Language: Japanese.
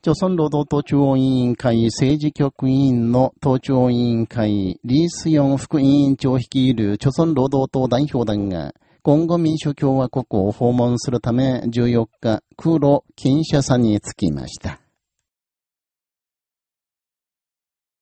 朝鮮労働党中央委員会政治局委員の党中央委員会、リースヨン副委員長率いる朝鮮労働党代表団が、今後民主共和国を訪問するため14日、空路、金車さに着きました。